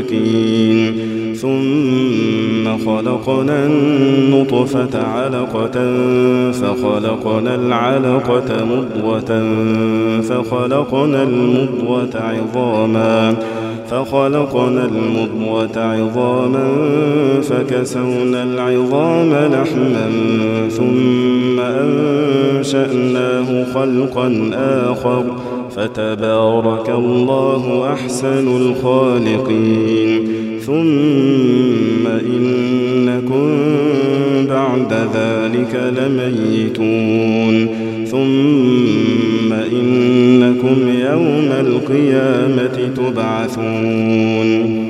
مكين ثم خلقنا النطفة علقة فخلقنا العلقة مضغة فخلقنا المضغة عظاما فخلقنا المضغة عظاما فكسونا العظام لحما ثم أنشأناه خلقا آخر فتبارك الله أحسن الخالقين. ثم إنكم بعد ذلك لميتون. ثم إنكم يوم القيامة تبعثون.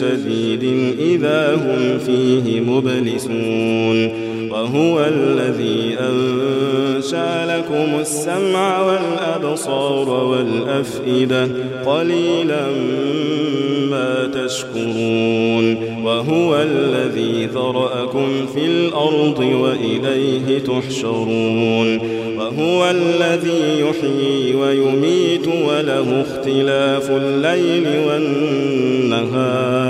شديد إذا هم فيه مبلسون وهو الذي أنشى لكم السمع والأبصار والأفئدة قليلا ما تشكرون وهو الذي ذرأكم في الأرض وإليه تحشرون وهو الذي يحيي ويميت وله اختلاف الليل والنهار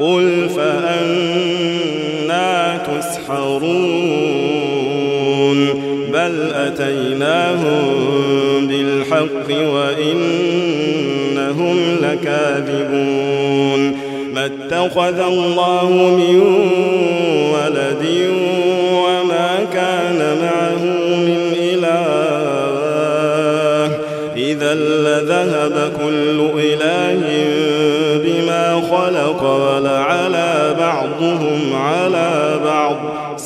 قل فأنا تسحرون بل أتيناهم بالحق وإنهم لكاذبون ما اتخذ الله من ولد وما كان معه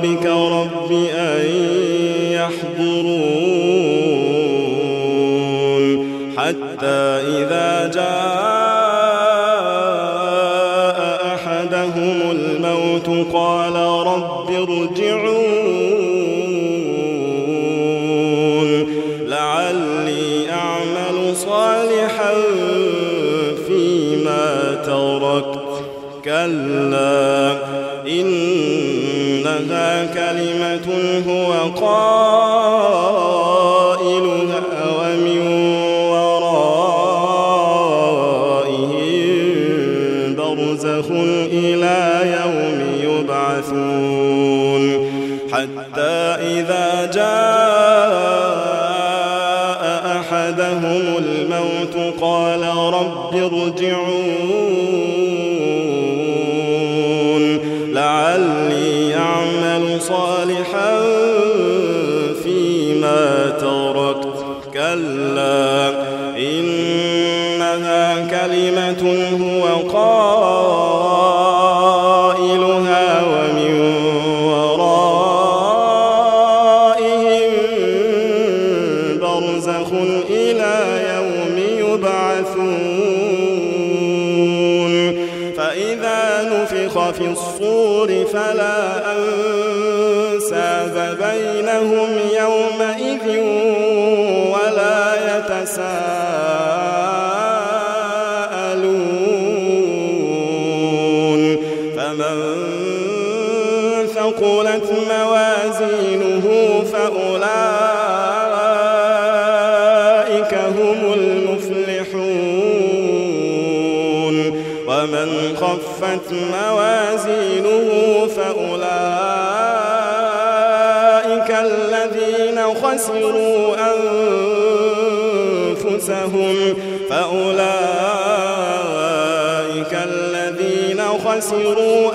وأعوذ بك رب برزخ إلى يوم يبعثون. حتى إذا جاء أحدهم الموت قال رب ارجعون نفخ في الصور فلا أنساب بينهم يومئذ خفت موازينه فأولئك الذين خسروا أنفسهم. فأولئك الذين خسروا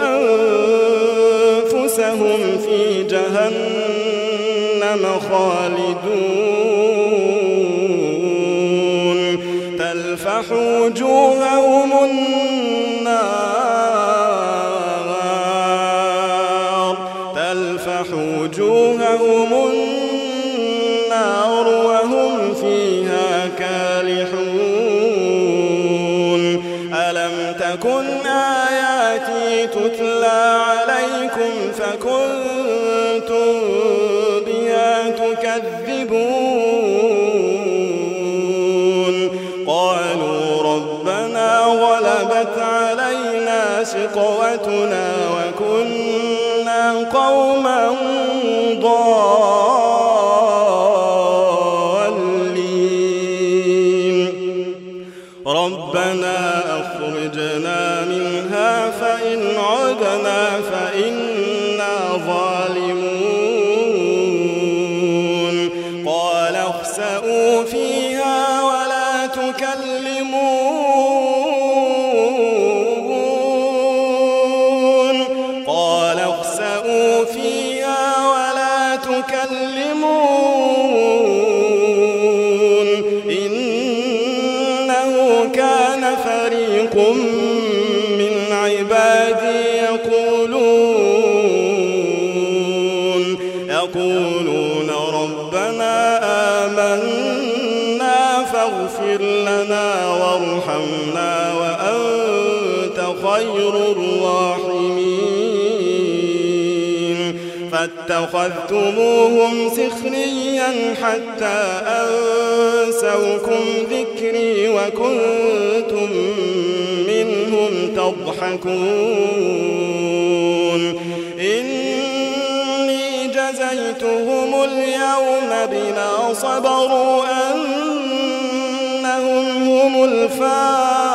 أنفسهم في جهنم خالدون ربنا غلبت علينا شقوتنا وكنا قوما ضالين. فريق من عبادي يقولون يقولون ربنا آمنا فاغفر لنا وارحمنا وأنت خير الراحمين. فاتخذتموهم سخريا حتى أنسوكم ذكري وكنتم منهم تضحكون. إني جزيتهم اليوم بما صبروا أنهم هم الفائزون.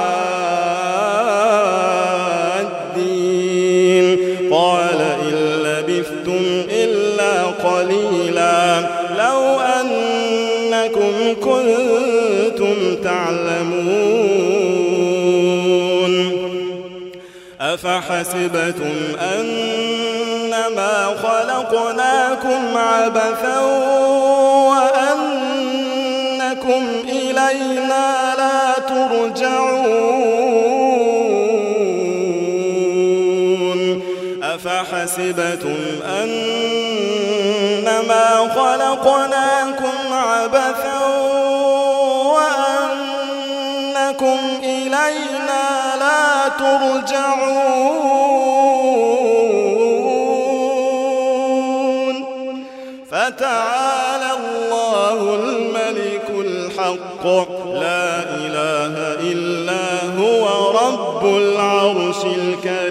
قليلا. لو أنكم كنتم تعلمون. أفحسبتم أنما خلقناكم عبثا وأنكم إلينا لا ترجعون. أفحسبتم أنما خلقناكم عبثا وأنكم إلينا لا ترجعون فتعالى الله الملك الحق لا إله إلا هو رب العرش الكريم